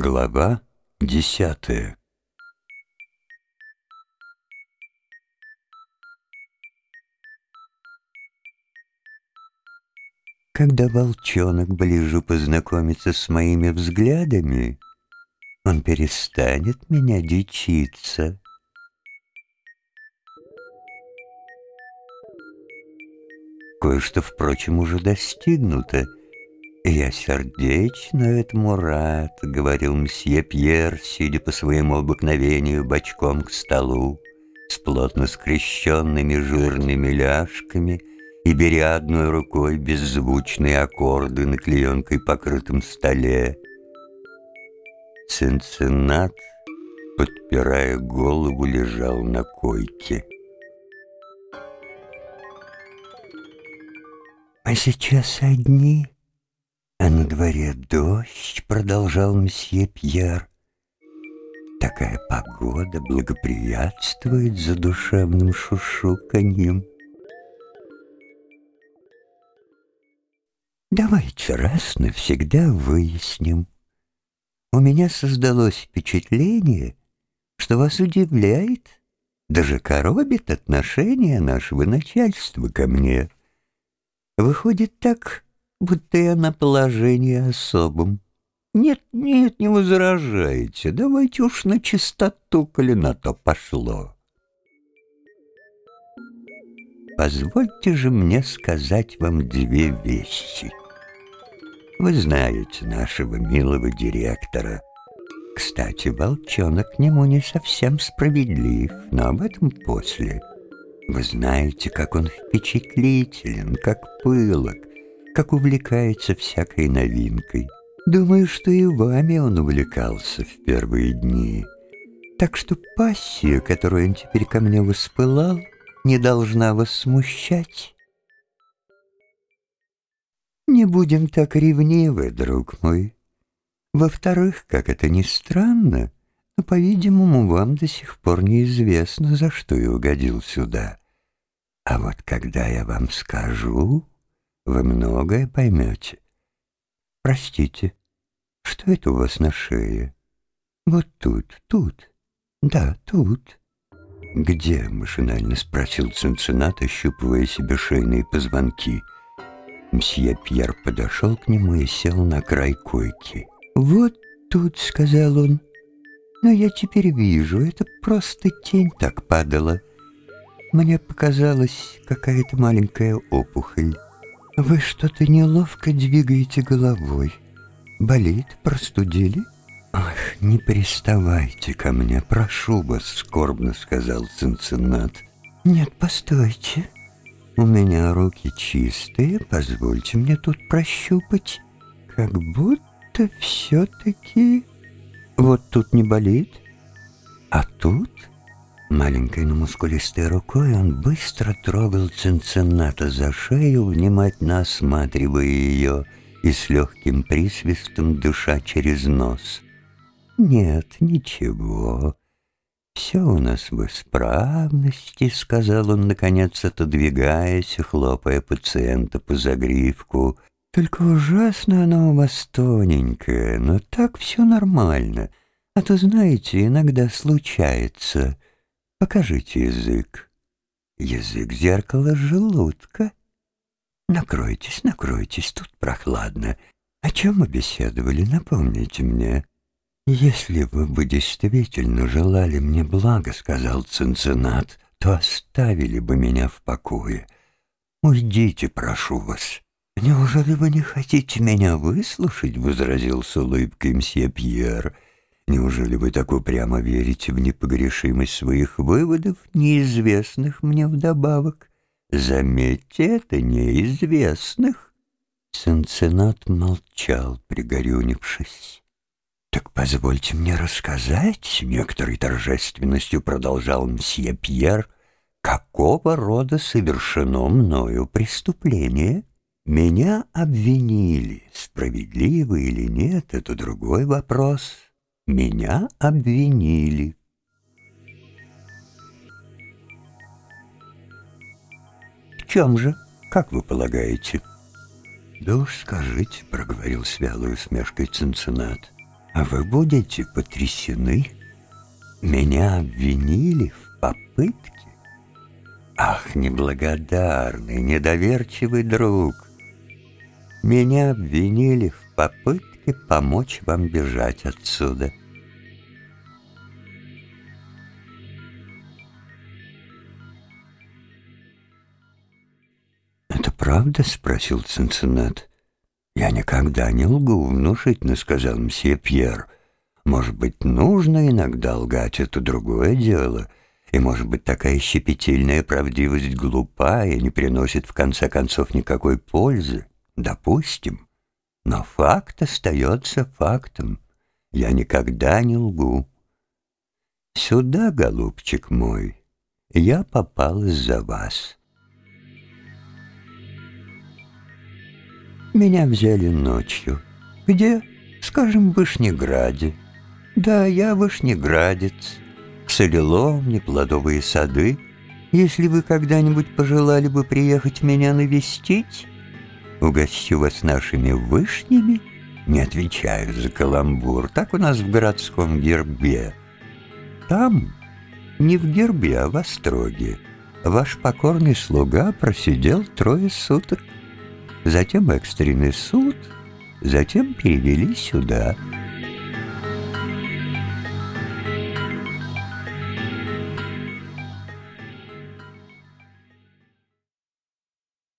Глава десятая Когда волчонок ближе познакомится с моими взглядами, он перестанет меня дичиться. Кое-что, впрочем, уже достигнуто — «Я сердечно этому рад», — говорил мсье Пьер, сидя по своему обыкновению бочком к столу, с плотно скрещенными жирными ляжками и беря одной рукой беззвучные аккорды на клеенкой покрытом столе. Цинциннат, подпирая голову, лежал на койке. «А сейчас одни?» А на дворе дождь, продолжал месье Пьер. Такая погода благоприятствует задушевным шушуканьем. Давайте раз навсегда выясним. У меня создалось впечатление, что вас удивляет, даже коробит отношение нашего начальства ко мне. Выходит так, будто я на положении особом. Нет, нет, не возражайте, давайте уж на чистоту, коли на то пошло. Позвольте же мне сказать вам две вещи. Вы знаете нашего милого директора. Кстати, волчонок к нему не совсем справедлив, но об этом после. Вы знаете, как он впечатлителен, как пылок, как увлекается всякой новинкой. Думаю, что и вами он увлекался в первые дни. Так что пассия, которую он теперь ко мне воспылал, не должна вас смущать. Не будем так ревнивы, друг мой. Во-вторых, как это ни странно, но, по-видимому, вам до сих пор неизвестно, за что я угодил сюда. А вот когда я вам скажу, вы многое поймете. Простите, что это у вас на шее? Вот тут, тут. Да, тут. Где? Машинально спросил Цинциннат, ощупывая себе шейные позвонки. Мсье Пьер подошел к нему и сел на край койки. «Вот тут», — сказал он. «Но я теперь вижу, это просто тень так падала. Мне показалась какая-то маленькая опухоль». Вы что-то неловко двигаете головой. Болит, простудили? Ах, не приставайте ко мне, прошу вас, скорбно сказал Цинциннат. Нет, постойте. У меня руки чистые, позвольте мне тут прощупать. Как будто все-таки... Вот тут не болит, а тут Маленькой, но мускулистой рукой он быстро трогал Цинцинната за шею, внимательно осматривая ее и с легким присвистом дыша через нос. «Нет, ничего. Все у нас в исправности», — сказал он, наконец, отодвигаясь и хлопая пациента по загривку. «Только ужасно оно у вас тоненькое, но так все нормально. А то, знаете, иногда случается...» Покажите язык. Язык зеркала желудка. Накройтесь, накройтесь, тут прохладно. О чем мы беседовали, напомните мне. Если вы бы действительно желали мне блага, сказал Цинциннат, то оставили бы меня в покое. Уйдите, прошу вас. Неужели вы не хотите меня выслушать? возразил с улыбкой мсье Пьер. Неужели вы так упрямо верите в непогрешимость своих выводов, неизвестных мне вдобавок? Заметьте это, неизвестных. Цинцинат молчал, пригорюнившись. «Так позвольте мне рассказать», — с некоторой торжественностью продолжал мсье Пьер, «какого рода совершено мною преступление?» Меня обвинили, справедливо или нет, это другой вопрос. Меня обвинили. В чем же, как вы полагаете? Да уж скажите, проговорил с вялой усмешкой Цинциннат. А вы будете потрясены? Меня обвинили в попытке? Ах, неблагодарный, недоверчивый друг! Меня обвинили в попытке помочь вам бежать отсюда. «Это правда?» — спросил Цинциннат. «Я никогда не лгу, внушительно», — сказал мсье Пьер. «Может быть, нужно иногда лгать, это другое дело». И, может быть, такая щепетильная правдивость глупа и не приносит, в конце концов, никакой пользы. Допустим. Но факт остается фактом. Я никогда не лгу. Сюда, голубчик мой, я попал из-за вас. Меня взяли ночью. Где? Скажем, в Вышнеграде. Да, я вышнеградец. Солеломни, плодовые сады. Если вы когда-нибудь пожелали бы приехать меня навестить, угощу вас нашими вышнями, не отвечаю за каламбур, так у нас в городском гербе. Там, не в гербе, а в остроге, ваш покорный слуга просидел трое суток. Затем экстренный суд, затем перевели сюда —